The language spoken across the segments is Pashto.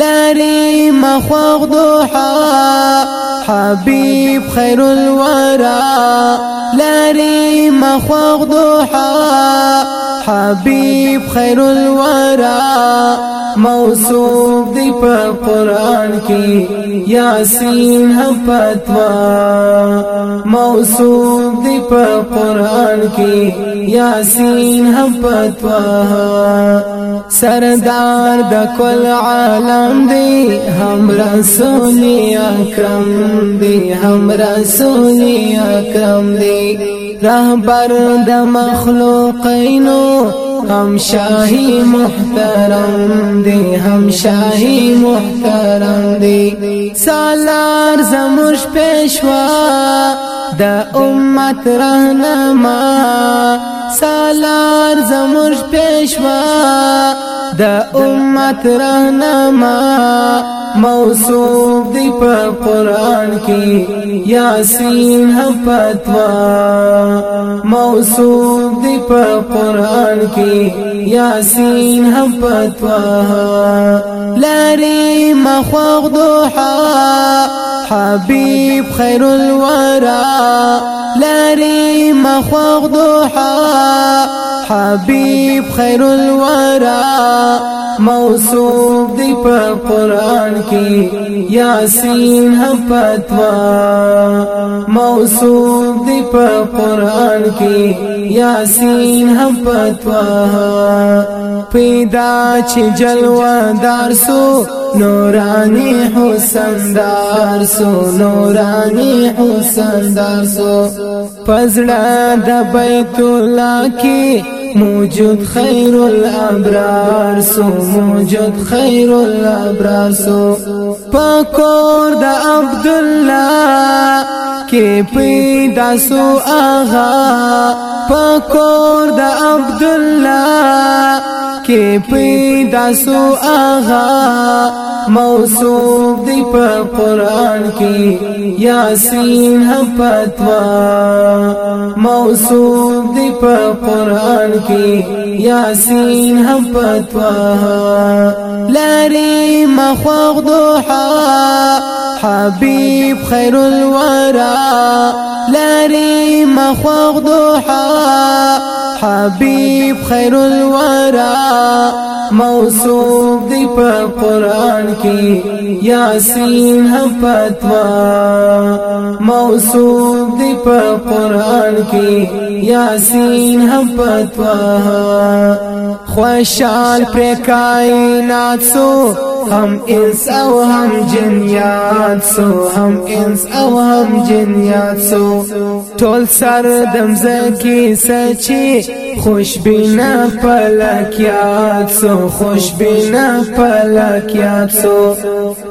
لاري مخوغ ضحى حبيب خير الورى لاري مخوغ ضحى حبیب خیر الورا موصوف دی په قران کې یاسین هم پتوا موصوف دی په قران کې یاسین هم پتوا سردار د کل عالم دی هم رسول اکرم دی هم رسول اکرم دی رهبر د مخلوقینو هم شاهی محترم دی هم شاهی محترم دی سالار زموش پیشوا د امت رهنما سالار زموش پیشوا د امت رهنما موصوف دی په قران کې یاسین حفتوا موصوف دی په قران کې یاسین حفتوا لری مخوغ دوحا حبيب خير الورى لاري مخوض دوحا حبيب خير الورى موصوف دی په قران کې یاسین حفتوا موصوف دی په قران کې یاسین حفتوا پیدا چې جلوه دار سو نورانی حسن دار سو نورانی حسن دار سو پزړه د بیت الله کې موجود خیر الابرار سو موجود خیر الابرار سو پکور د عبد الله کې پیدا سو آغا پکور د عبد الله کې پیدا سو آغا موصوف دی په قران کې یاسین هم پتوا موصوف دی په قران کې یاسین هم پتوا لری مخوغ دوحا حبيب خير الورى لاري مخوض دوحا حبیب خیر الورا دی دیپ قرآن کی یاسین پتوا ہپتوا دی دیپ قرآن کی یاسین سین ہپتو خوشال کائنات سو ہم انس او ہم جنیات سو ہم انس او ہم جنیات سو ټول سر دم زکی سچی خوشبینا پلکیات سو خوشبینا پلکیات سو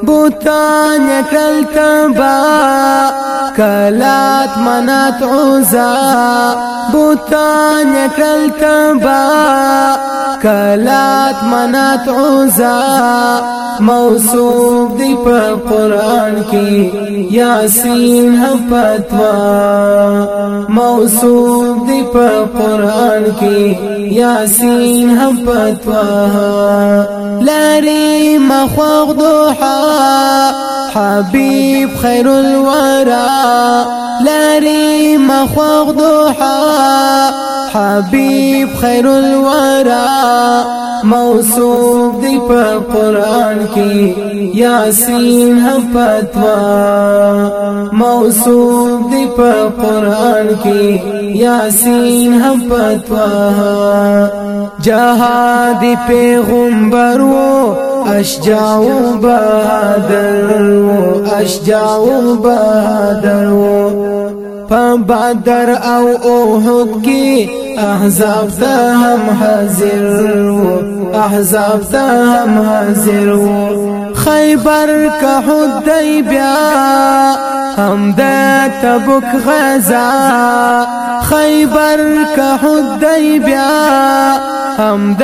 بوتان یکل تبا کلات منات عزا بوتان یکل تبا کلات منات عزا موصوف دی په قران کې یاسین حفتوا موصوف دی په قران کې یاسین حفتوا لری مخوغ دوحا حبيب خير الورى لاري مخوض ضحى حبيب خير الورى موصوف دی په قران کې یاسین هم پتوا موصوف دی په قران کې یاسین هم پتوا جهاد پیغمبر وو اشجاع بادر و اشجاع بادر و په بدر او اوحد کې احزاب ته هم حاضر وو احزاب ته هم حاضر وو خیبر که حدیبیا هم د تبوک غزا خیبر که حدیبیا هم د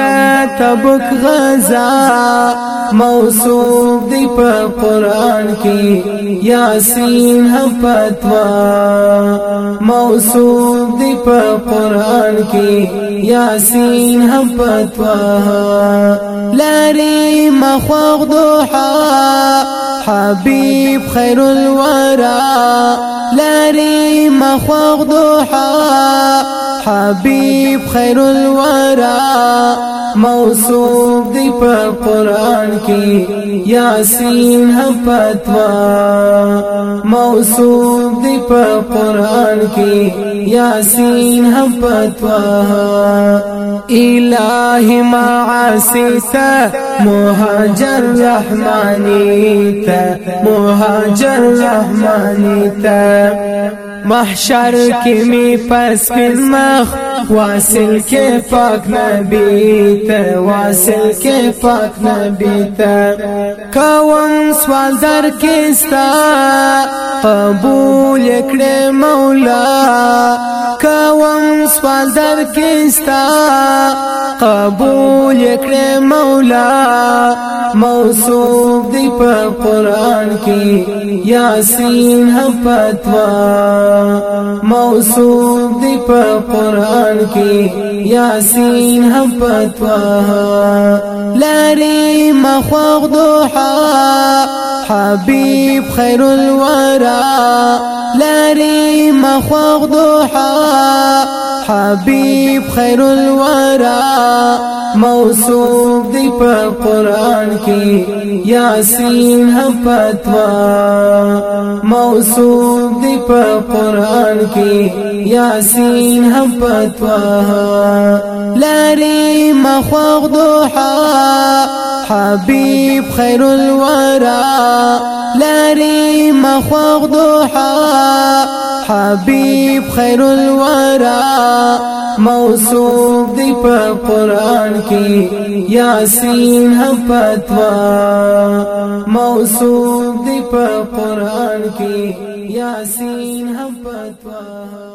تبوک غزا موصوف دی په قران کې یاسین هم فتوا موصوف دی په قران کې یاسین هم فتوا لری مخوغ دوحا حبيب خير الورى لاري مخوض ضحى حبیب خیر الورا موصوف دی په قران کې یاسین هم پتوا موصوف دی په قران کې یاسین هم پتوا الہی معاسیتا مهاجر رحمانیتا مهاجر رحمانیتا محشر کې می پس مخ واصل کې پاک نبی ته واصل کې پاک نبی ته کوم سوال در کې ستا قبول کړه مولا کوم سوال در کې ستا قبول کړه مولا موصوف دی په قران کې یاسین حفتوا موصوف دی په قران کې یاسین حفتوا لاري مخوغ دوحا حبيب خير الورى لاري مخوغ دوحا حبيب خير الورى موصوف في القرآن كي ياسين هم فتوى موصوف دی كي ياسين هم فتوى حفتوا لری مخوغ دوحا حبيب خير الورى لاري مخوض ضحى حبیب خیر الورا موصوف دی په قران کې یاسین هم پتوا موصوف دی په قران کې یاسین هم پتوا